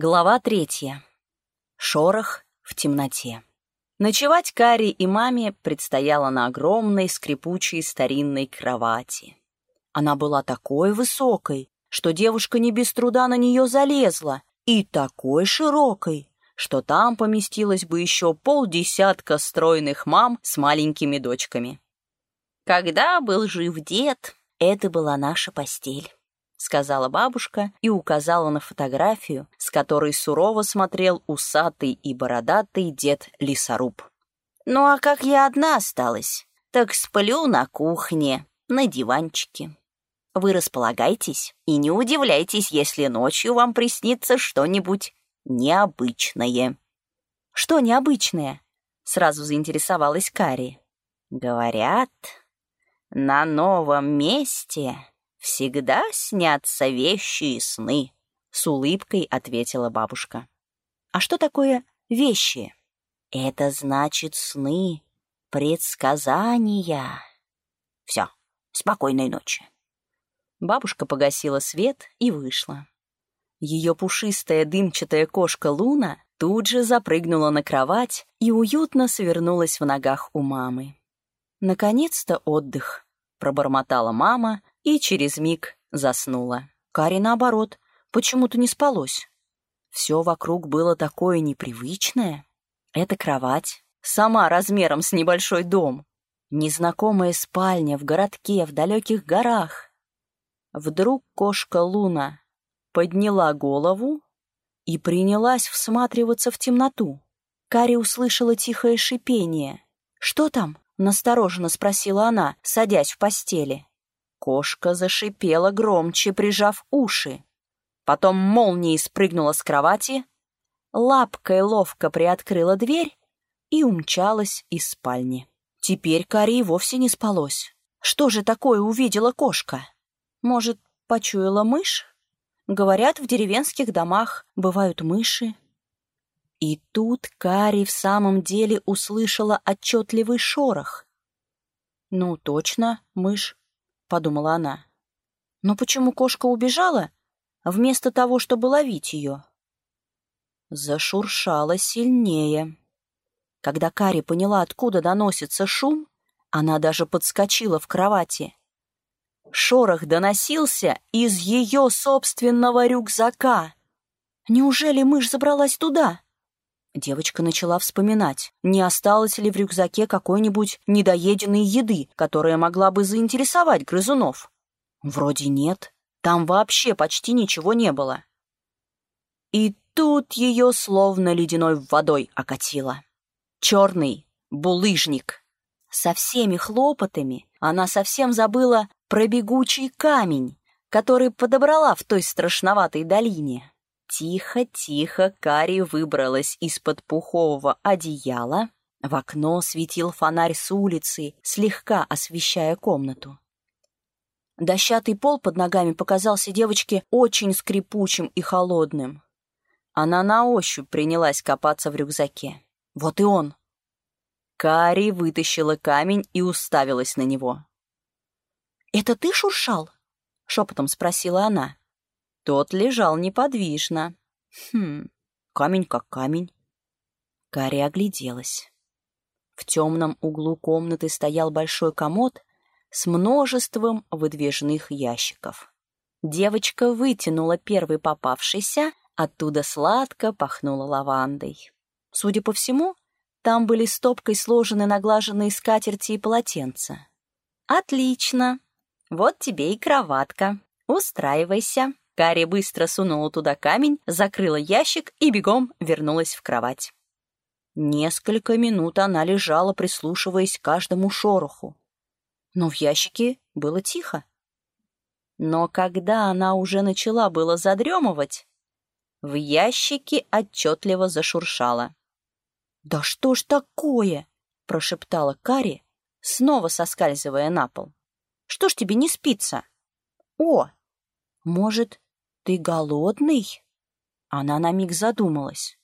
Глава третья. Шорох в темноте. Ночевать Кари и маме предстояло на огромной скрипучей старинной кровати. Она была такой высокой, что девушка не без труда на нее залезла, и такой широкой, что там поместилось бы еще полдесятка стройных мам с маленькими дочками. Когда был жив дед, это была наша постель. — сказала бабушка и указала на фотографию, с которой сурово смотрел усатый и бородатый дед Лесоруб. «Ну а как я одна осталась, так сплю на кухне, на диванчике. Вы располагайтесь и не удивляйтесь, если ночью вам приснится что-нибудь необычное». «Что необычное?» — сразу заинтересовалась Кари. «Говорят, на новом месте всегда снятся вещи и сны», — с улыбкой ответила бабушка. «А что такое вещи?» «Это значит сны, предсказания». «Все, спокойной ночи». Бабушка погасила свет и вышла. Ее пушистая дымчатая кошка Луна тут же запрыгнула на кровать и уютно свернулась в ногах у мамы. «Наконец-то отдых», — пробормотала мама и через миг заснула. Кари, наоборот, почему-то не спалось. Все вокруг было такое непривычное. Это кровать, сама размером с небольшой дом. Незнакомая спальня в городке, в далеких горах. Вдруг кошка Луна подняла голову и принялась всматриваться в темноту. Кари услышала тихое шипение. «Что там?» — настороженно спросила она, садясь в постели. Кошка зашипела громче, прижав уши. Потом молнией спрыгнула с кровати, лапкой ловко приоткрыла дверь и умчалась из спальни. Теперь Кари вовсе не спалось. Что же такое увидела кошка? Может, почуяла мышь? Говорят, в деревенских домах бывают мыши. И тут Кари в самом деле услышала отчетливый шорох. Ну, точно, мышь. — подумала она. «Но почему кошка убежала, вместо того, чтобы ловить ее?» Зашуршала сильнее. Когда Кари поняла, откуда доносится шум, она даже подскочила в кровати. Шорох доносился из ее собственного рюкзака. Неужели мышь забралась туда? Девочка начала вспоминать, не осталось ли в рюкзаке какой-нибудь недоеденной еды, которая могла бы заинтересовать грызунов. Вроде нет, там вообще почти ничего не было. И тут ее словно ледяной водой окатило. Черный булыжник. Со всеми хлопотами она совсем забыла про бегучий камень, который подобрала в той страшноватой долине. Тихо-тихо Кари выбралась из-под пухового одеяла. В окно светил фонарь с улицы, слегка освещая комнату. Дощатый пол под ногами показался девочке очень скрипучим и холодным. Она на ощупь принялась копаться в рюкзаке. Вот и он. Кари вытащила камень и уставилась на него. «Это ты шуршал?» — шепотом спросила она. Тот лежал неподвижно. Хм, камень как камень. Карри огляделась. В темном углу комнаты стоял большой комод с множеством выдвижных ящиков. Девочка вытянула первый попавшийся, оттуда сладко пахнуло лавандой. Судя по всему, там были стопкой сложены наглаженные скатерти и полотенца. «Отлично! Вот тебе и кроватка. Устраивайся!» Карри быстро сунула туда камень, закрыла ящик и бегом вернулась в кровать. Несколько минут она лежала, прислушиваясь к каждому шороху. Но в ящике было тихо. Но когда она уже начала было задремывать, в ящике отчетливо зашуршало. «Да что ж такое?» — прошептала Кари, снова соскальзывая на пол. «Что ж тебе не спится?» «О, может, «Ты голодный?» Она на миг задумалась.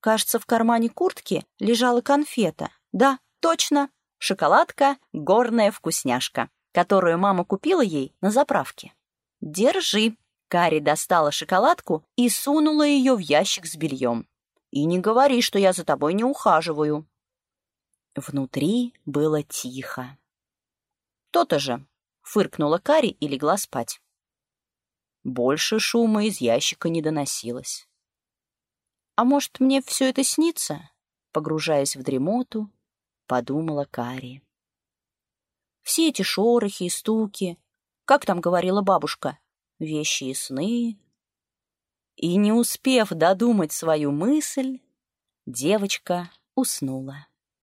Кажется, в кармане куртки лежала конфета. Да, точно, шоколадка «Горная вкусняшка», которую мама купила ей на заправке. «Держи», Кари достала шоколадку и сунула ее в ящик с бельем. «И не говори, что я за тобой не ухаживаю». Внутри было тихо. «То-то же!» — фыркнула Кари и легла спать. Больше шума из ящика не доносилось. «А может, мне все это снится?» Погружаясь в дремоту, подумала Кари. Все эти шорохи и стуки, как там говорила бабушка, вещи и сны. И не успев додумать свою мысль, девочка уснула.